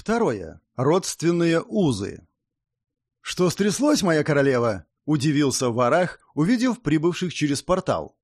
Второе. Родственные узы. «Что стряслось, моя королева?» — удивился Варах, увидев прибывших через портал.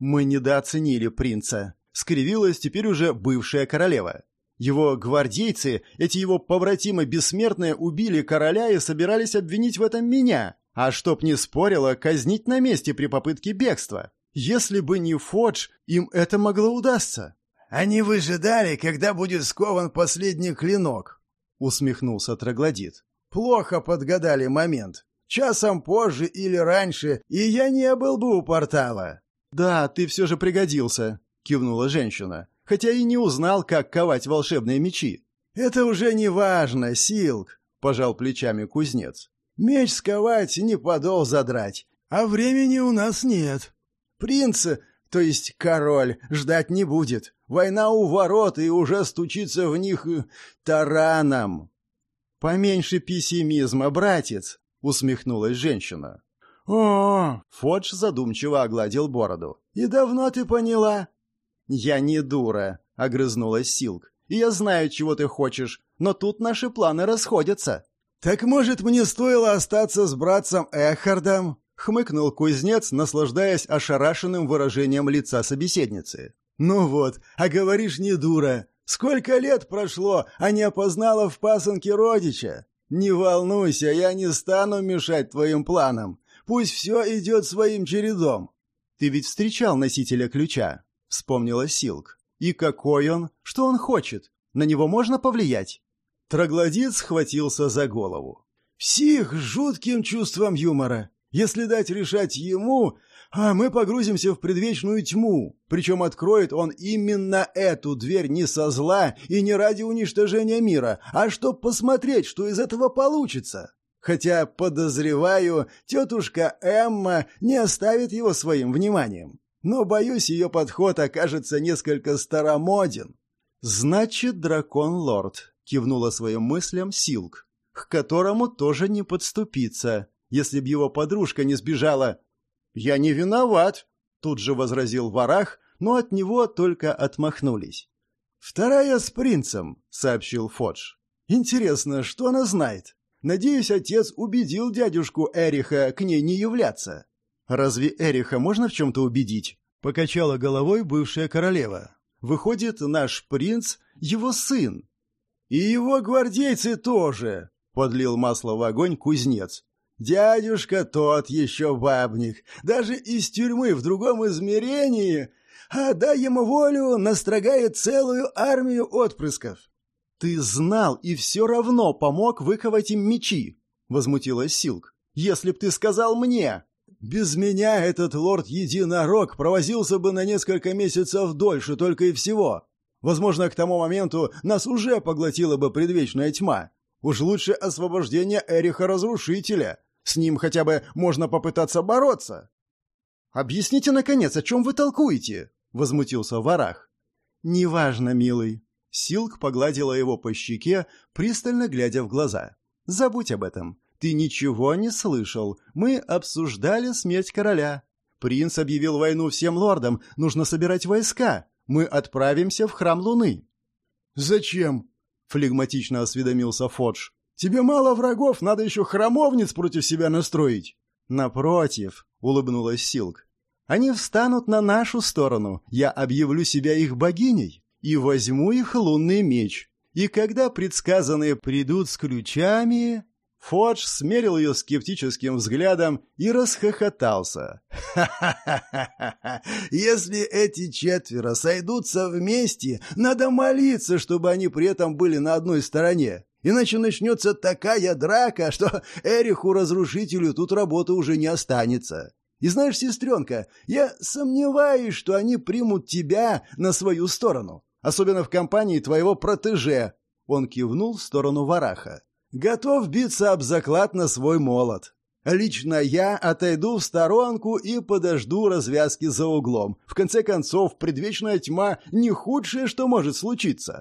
«Мы недооценили принца», — скривилась теперь уже бывшая королева. Его гвардейцы, эти его побратимы бессмертные, убили короля и собирались обвинить в этом меня, а чтоб не спорило, казнить на месте при попытке бегства. Если бы не Фодж, им это могло удастся. «Они выжидали, когда будет скован последний клинок», — усмехнулся Троглодит. «Плохо подгадали момент. Часом позже или раньше, и я не был бы у портала». «Да, ты все же пригодился», — кивнула женщина, хотя и не узнал, как ковать волшебные мечи. «Это уже не важно, Силк», — пожал плечами кузнец. «Меч сковать, не подол задрать, а времени у нас нет. Принц, то есть король, ждать не будет. Война у ворот и уже стучится в них э, тараном. Поменьше пессимизма, братец, усмехнулась женщина. О, Фодж задумчиво огладил бороду. И давно ты поняла? Я не дура, огрызнулась Силк. И я знаю, чего ты хочешь, но тут наши планы расходятся. Так может, мне стоило остаться с братцем Эхардом? хмыкнул кузнец, наслаждаясь ошарашенным выражением лица собеседницы. «Ну вот, а говоришь не дура. Сколько лет прошло, а не опознала в пасынке родича? Не волнуйся, я не стану мешать твоим планам. Пусть все идет своим чередом». «Ты ведь встречал носителя ключа?» — вспомнила Силк. «И какой он? Что он хочет? На него можно повлиять?» Троглодит схватился за голову. «Псих с жутким чувством юмора. Если дать решать ему, а мы погрузимся в предвечную тьму. Причем откроет он именно эту дверь не со зла и не ради уничтожения мира, а чтоб посмотреть, что из этого получится. Хотя, подозреваю, тетушка Эмма не оставит его своим вниманием. Но, боюсь, ее подход окажется несколько старомоден. «Значит, дракон-лорд», — кивнула своим мыслям Силк, «к которому тоже не подступиться, если б его подружка не сбежала «Я не виноват», — тут же возразил Варах, но от него только отмахнулись. «Вторая с принцем», — сообщил Фодж. «Интересно, что она знает? Надеюсь, отец убедил дядюшку Эриха к ней не являться». «Разве Эриха можно в чем-то убедить?» — покачала головой бывшая королева. «Выходит, наш принц — его сын». «И его гвардейцы тоже», — подлил масло в огонь кузнец. Дядюшка тот еще бабник, даже из тюрьмы в другом измерении, а дай ему волю, настрогает целую армию отпрысков. Ты знал и все равно помог выковать им мечи, возмутилась Силк. Если б ты сказал мне, без меня этот лорд-единорог провозился бы на несколько месяцев дольше только и всего. Возможно, к тому моменту нас уже поглотила бы предвечная тьма. Уж лучше освобождение Эриха Разрушителя. С ним хотя бы можно попытаться бороться. «Объясните, наконец, о чем вы толкуете?» — возмутился Варах. «Неважно, милый». Силк погладила его по щеке, пристально глядя в глаза. «Забудь об этом. Ты ничего не слышал. Мы обсуждали смерть короля. Принц объявил войну всем лордам. Нужно собирать войска. Мы отправимся в храм Луны». «Зачем?» — флегматично осведомился Фодж. Тебе мало врагов, надо еще храмовниц против себя настроить. Напротив, улыбнулась Силк. Они встанут на нашу сторону. Я объявлю себя их богиней и возьму их лунный меч. И когда предсказанные придут с ключами, Фодж смерил ее скептическим взглядом и расхохотался. «Ха-ха-ха! Если эти четверо сойдутся вместе, надо молиться, чтобы они при этом были на одной стороне. Иначе начнется такая драка, что Эриху-разрушителю тут работы уже не останется. И знаешь, сестренка, я сомневаюсь, что они примут тебя на свою сторону, особенно в компании твоего протеже. Он кивнул в сторону Вараха. Готов биться об заклад на свой молот. Лично я отойду в сторонку и подожду развязки за углом. В конце концов, предвечная тьма не худшее, что может случиться.